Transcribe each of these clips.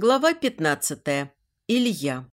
Глава 15. Илья.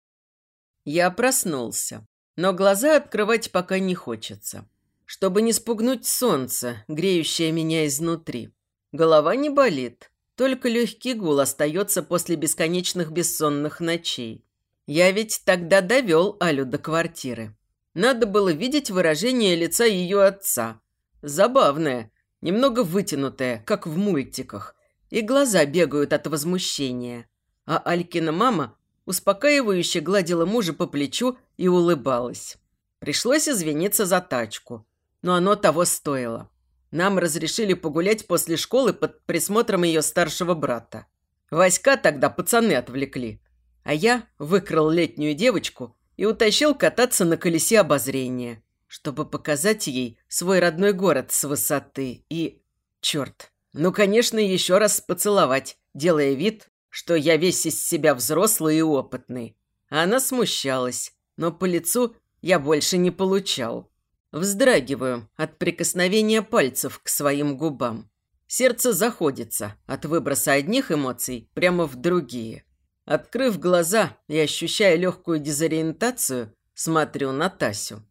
Я проснулся, но глаза открывать пока не хочется, чтобы не спугнуть солнце, греющее меня изнутри. Голова не болит, только легкий гул остается после бесконечных бессонных ночей. Я ведь тогда довел Алю до квартиры. Надо было видеть выражение лица ее отца. Забавное, немного вытянутое, как в мультиках, и глаза бегают от возмущения – а Алькина мама успокаивающе гладила мужа по плечу и улыбалась. Пришлось извиниться за тачку, но оно того стоило. Нам разрешили погулять после школы под присмотром ее старшего брата. Васька тогда пацаны отвлекли, а я выкрал летнюю девочку и утащил кататься на колесе обозрения, чтобы показать ей свой родной город с высоты и... Черт, ну, конечно, еще раз поцеловать, делая вид, что я весь из себя взрослый и опытный. Она смущалась, но по лицу я больше не получал. Вздрагиваю от прикосновения пальцев к своим губам. Сердце заходится от выброса одних эмоций прямо в другие. Открыв глаза и ощущая легкую дезориентацию, смотрю на Тасю.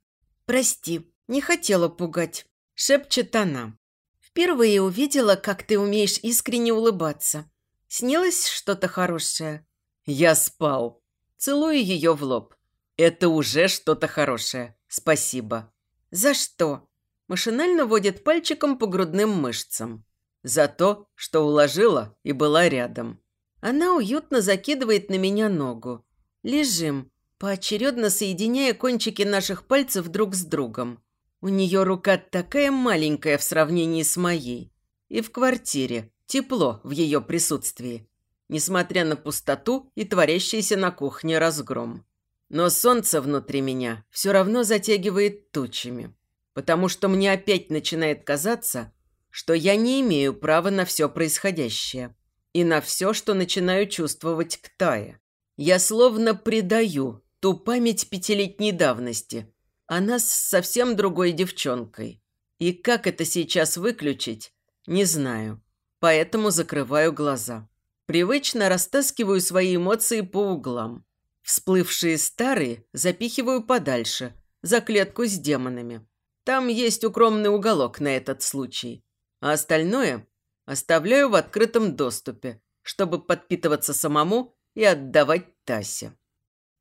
«Прости, не хотела пугать», – шепчет она. «Впервые увидела, как ты умеешь искренне улыбаться. Снилось что-то хорошее?» Я спал. Целую ее в лоб. Это уже что-то хорошее. Спасибо. «За что?» Машинально водит пальчиком по грудным мышцам. За то, что уложила и была рядом. Она уютно закидывает на меня ногу. Лежим, поочередно соединяя кончики наших пальцев друг с другом. У нее рука такая маленькая в сравнении с моей. И в квартире Тепло в ее присутствии, несмотря на пустоту и творящийся на кухне разгром. Но солнце внутри меня все равно затягивает тучами, потому что мне опять начинает казаться, что я не имею права на все происходящее и на все, что начинаю чувствовать к Тае. Я словно предаю ту память пятилетней давности, она с совсем другой девчонкой. И как это сейчас выключить, не знаю поэтому закрываю глаза. Привычно растаскиваю свои эмоции по углам. Всплывшие старые запихиваю подальше, за клетку с демонами. Там есть укромный уголок на этот случай. А остальное оставляю в открытом доступе, чтобы подпитываться самому и отдавать Тасе.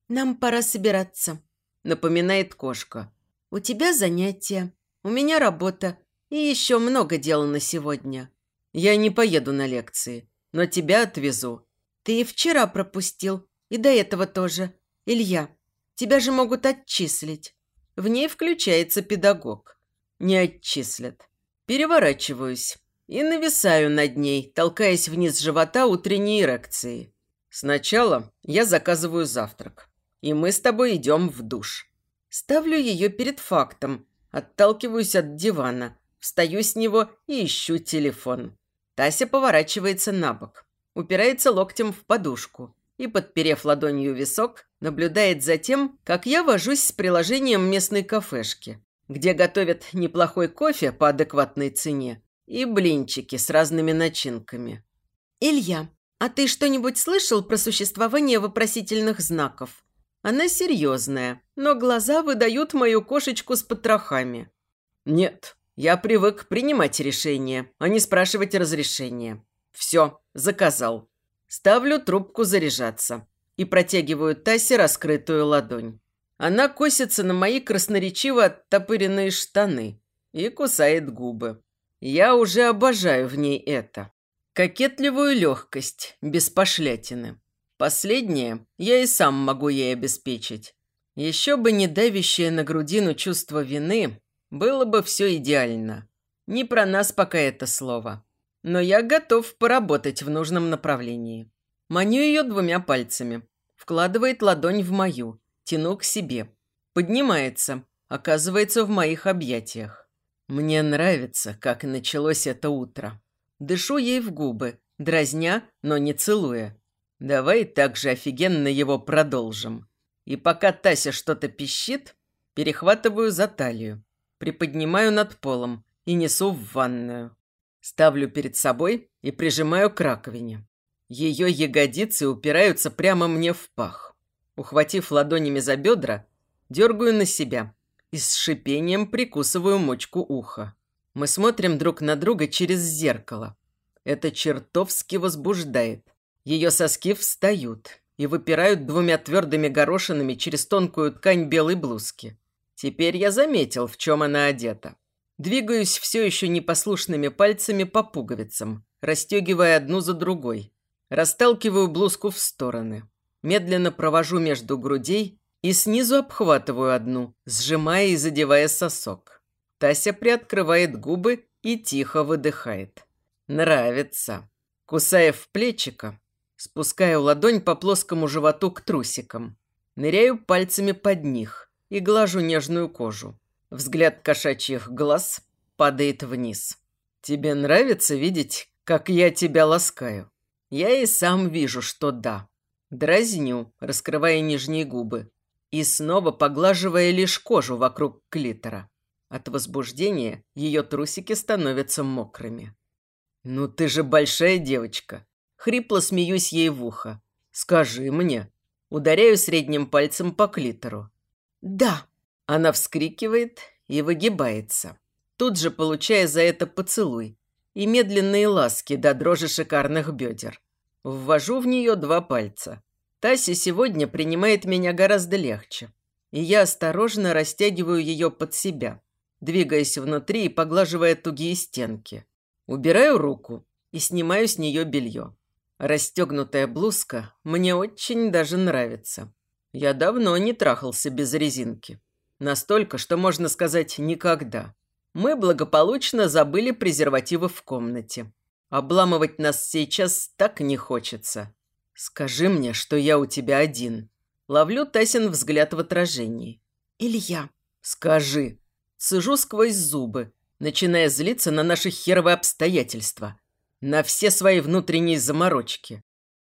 «Нам пора собираться», – напоминает кошка. «У тебя занятия, у меня работа и еще много дел на сегодня». Я не поеду на лекции, но тебя отвезу. Ты и вчера пропустил, и до этого тоже. Илья, тебя же могут отчислить. В ней включается педагог. Не отчислят. Переворачиваюсь и нависаю над ней, толкаясь вниз живота утренней эрекции. Сначала я заказываю завтрак, и мы с тобой идем в душ. Ставлю ее перед фактом, отталкиваюсь от дивана, встаю с него и ищу телефон. Тася поворачивается на бок, упирается локтем в подушку и, подперев ладонью висок, наблюдает за тем, как я вожусь с приложением местной кафешки, где готовят неплохой кофе по адекватной цене и блинчики с разными начинками. «Илья, а ты что-нибудь слышал про существование вопросительных знаков?» Она серьезная, но глаза выдают мою кошечку с потрохами. «Нет», я привык принимать решения, а не спрашивать разрешения. Все, заказал. Ставлю трубку заряжаться и протягиваю Тасе раскрытую ладонь. Она косится на мои красноречиво оттопыренные штаны и кусает губы. Я уже обожаю в ней это. Кокетливую легкость, без пошлятины. Последнее я и сам могу ей обеспечить. Еще бы не давящее на грудину чувство вины было бы все идеально. Не про нас пока это слово. Но я готов поработать в нужном направлении. Маню ее двумя пальцами. Вкладывает ладонь в мою. Тяну к себе. Поднимается. Оказывается в моих объятиях. Мне нравится, как началось это утро. Дышу ей в губы, дразня, но не целуя. Давай так же офигенно его продолжим. И пока Тася что-то пищит, перехватываю за талию приподнимаю над полом и несу в ванную. Ставлю перед собой и прижимаю к раковине. Ее ягодицы упираются прямо мне в пах. Ухватив ладонями за бедра, дергаю на себя и с шипением прикусываю мочку уха. Мы смотрим друг на друга через зеркало. Это чертовски возбуждает. Ее соски встают и выпирают двумя твердыми горошинами через тонкую ткань белой блузки. Теперь я заметил, в чем она одета. Двигаюсь все еще непослушными пальцами по пуговицам, расстегивая одну за другой. Расталкиваю блузку в стороны. Медленно провожу между грудей и снизу обхватываю одну, сжимая и задевая сосок. Тася приоткрывает губы и тихо выдыхает. Нравится. Кусая в плечико, спускаю ладонь по плоскому животу к трусикам. Ныряю пальцами под них и глажу нежную кожу. Взгляд кошачьих глаз падает вниз. Тебе нравится видеть, как я тебя ласкаю? Я и сам вижу, что да. Дразню, раскрывая нижние губы. И снова поглаживая лишь кожу вокруг клитора. От возбуждения ее трусики становятся мокрыми. «Ну ты же большая девочка!» Хрипло смеюсь ей в ухо. «Скажи мне». Ударяю средним пальцем по клитору. «Да». Она вскрикивает и выгибается, тут же получая за это поцелуй и медленные ласки до дрожи шикарных бедер. Ввожу в нее два пальца. Тася сегодня принимает меня гораздо легче, и я осторожно растягиваю ее под себя, двигаясь внутри и поглаживая тугие стенки. Убираю руку и снимаю с нее белье. Расстегнутая блузка мне очень даже нравится. Я давно не трахался без резинки. Настолько, что можно сказать «никогда». Мы благополучно забыли презервативы в комнате. Обламывать нас сейчас так не хочется. Скажи мне, что я у тебя один. Ловлю Тасин взгляд в отражении. Илья. Скажи. Сижу сквозь зубы, начиная злиться на наши херовые обстоятельства. На все свои внутренние заморочки.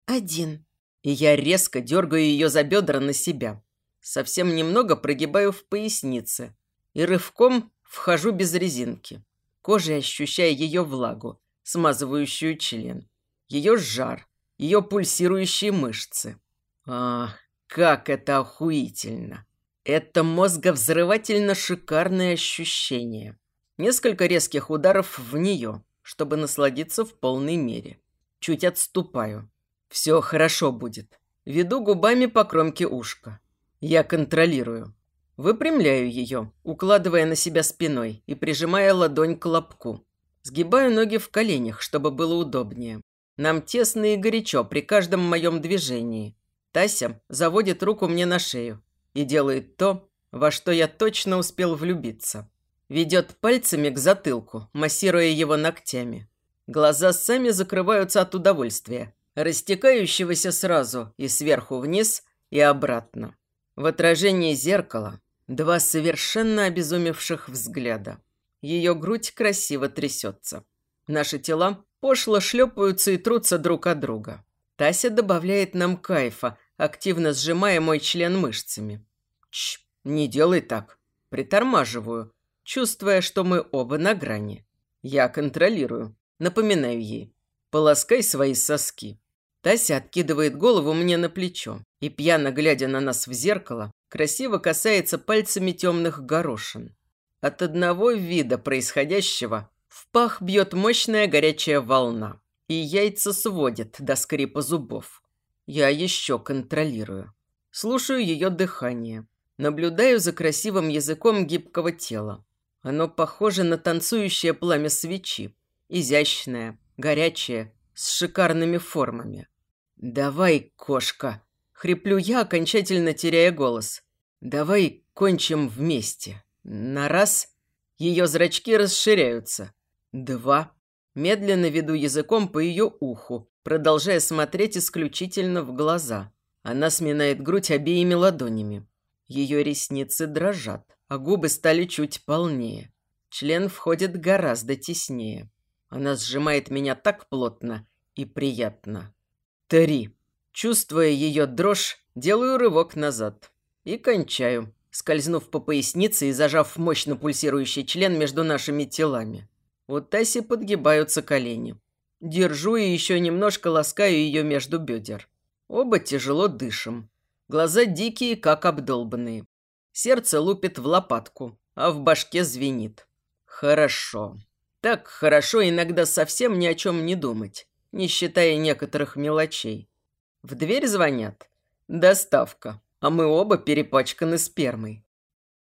Один. И я резко дергаю ее за бедра на себя. Совсем немного прогибаю в пояснице. И рывком вхожу без резинки. Кожей ощущая ее влагу, смазывающую член. Ее жар, ее пульсирующие мышцы. Ах, как это охуительно! Это мозговзрывательно шикарное ощущение. Несколько резких ударов в нее, чтобы насладиться в полной мере. Чуть отступаю. Все хорошо будет. Веду губами по кромке ушка. Я контролирую. Выпрямляю ее, укладывая на себя спиной и прижимая ладонь к лобку. Сгибаю ноги в коленях, чтобы было удобнее. Нам тесно и горячо при каждом моем движении. Тася заводит руку мне на шею и делает то, во что я точно успел влюбиться. Ведет пальцами к затылку, массируя его ногтями. Глаза сами закрываются от удовольствия, растекающегося сразу и сверху вниз, и обратно. В отражении зеркала два совершенно обезумевших взгляда. Ее грудь красиво трясется. Наши тела пошло шлепаются и трутся друг от друга. Тася добавляет нам кайфа, активно сжимая мой член мышцами. Чш, не делай так. Притормаживаю, чувствуя, что мы оба на грани. Я контролирую. Напоминаю ей. Полоскай свои соски. Тася откидывает голову мне на плечо и, пьяно глядя на нас в зеркало, красиво касается пальцами темных горошин. От одного вида происходящего в пах бьет мощная горячая волна, и яйца сводят до скрипа зубов. Я еще контролирую. Слушаю ее дыхание. Наблюдаю за красивым языком гибкого тела. Оно похоже на танцующее пламя свечи. Изящное, горячее, с шикарными формами. «Давай, кошка!» – хриплю я, окончательно теряя голос. «Давай кончим вместе. На раз...» Ее зрачки расширяются. Два. Медленно веду языком по ее уху, продолжая смотреть исключительно в глаза. Она сминает грудь обеими ладонями. Ее ресницы дрожат а губы стали чуть полнее. Член входит гораздо теснее. Она сжимает меня так плотно и приятно. Три. Чувствуя ее дрожь, делаю рывок назад. И кончаю, скользнув по пояснице и зажав мощно пульсирующий член между нашими телами. У Таси подгибаются колени. Держу и еще немножко ласкаю ее между бедер. Оба тяжело дышим. Глаза дикие, как обдолбанные. Сердце лупит в лопатку, а в башке звенит. Хорошо. Так хорошо иногда совсем ни о чем не думать, не считая некоторых мелочей. В дверь звонят. Доставка. А мы оба перепачканы спермой.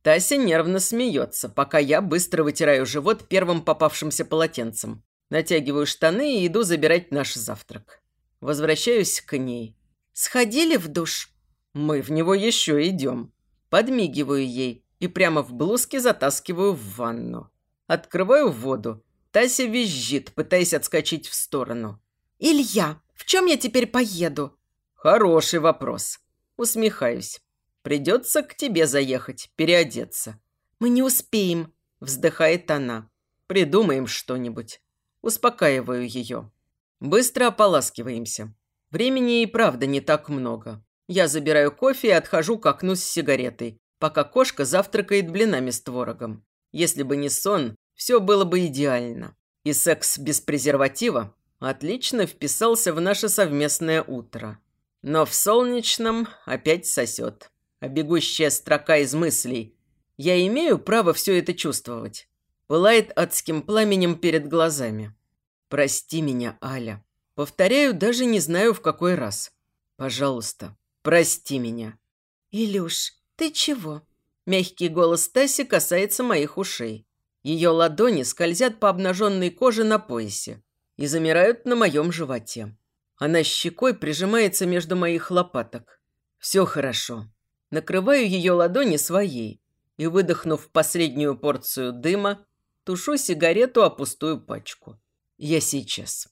Тася нервно смеется, пока я быстро вытираю живот первым попавшимся полотенцем. Натягиваю штаны и иду забирать наш завтрак. Возвращаюсь к ней. «Сходили в душ?» «Мы в него еще идем». Подмигиваю ей и прямо в блузке затаскиваю в ванну. Открываю воду. Тася визжит, пытаясь отскочить в сторону. «Илья, в чем я теперь поеду?» «Хороший вопрос». Усмехаюсь. «Придется к тебе заехать, переодеться». «Мы не успеем», – вздыхает она. «Придумаем что-нибудь». Успокаиваю ее. Быстро ополаскиваемся. Времени и правда не так много. Я забираю кофе и отхожу к окну с сигаретой, пока кошка завтракает блинами с творогом. Если бы не сон, все было бы идеально. И секс без презерватива отлично вписался в наше совместное утро. Но в солнечном опять сосет. А бегущая строка из мыслей. Я имею право все это чувствовать пылает адским пламенем перед глазами. «Прости меня, Аля. Повторяю, даже не знаю в какой раз. Пожалуйста, прости меня». «Илюш, ты чего?» Мягкий голос Таси касается моих ушей. Ее ладони скользят по обнаженной коже на поясе и замирают на моем животе. Она щекой прижимается между моих лопаток. Все хорошо. Накрываю ее ладони своей и, выдохнув последнюю порцию дыма, Тушу сигарету о пустую пачку. Я сейчас.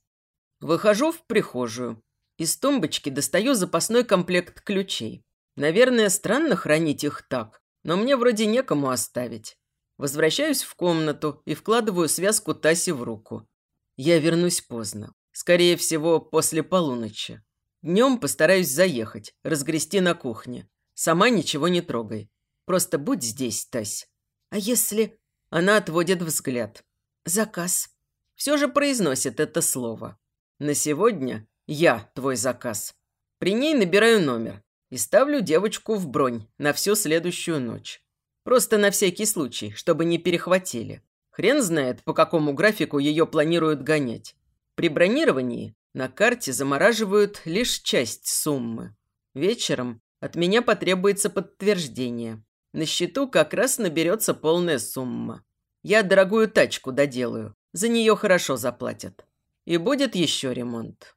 Выхожу в прихожую. Из тумбочки достаю запасной комплект ключей. Наверное, странно хранить их так, но мне вроде некому оставить. Возвращаюсь в комнату и вкладываю связку Таси в руку. Я вернусь поздно. Скорее всего, после полуночи. Днем постараюсь заехать, разгрести на кухне. Сама ничего не трогай. Просто будь здесь, Тась. А если она отводит взгляд. «Заказ». Все же произносит это слово. На сегодня я твой заказ. При ней набираю номер и ставлю девочку в бронь на всю следующую ночь. Просто на всякий случай, чтобы не перехватили. Хрен знает, по какому графику ее планируют гонять. При бронировании на карте замораживают лишь часть суммы. Вечером от меня потребуется подтверждение. На счету как раз наберется полная сумма. Я дорогую тачку доделаю, за нее хорошо заплатят. И будет еще ремонт.